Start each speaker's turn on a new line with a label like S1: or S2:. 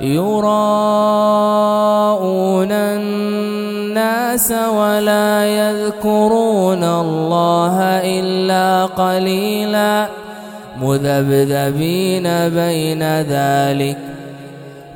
S1: يراءون الناس ولا يذكرون الله إلا قليلا مذبذبين بين ذلك